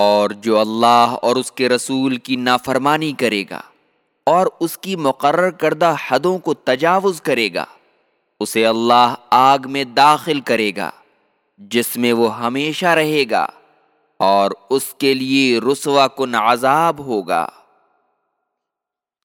اور جو اللہ اور اس کے رسول کی نافرمانی کرے گا اور اس کی مقرر کردہ حدوں کو تجاوز کرے گا، اسے اللہ آگ میں داخل کرے گا، جس میں وہ ہمیشہ رہے گا اور اس کے لیے رسوا کن عذاب ہوگا۔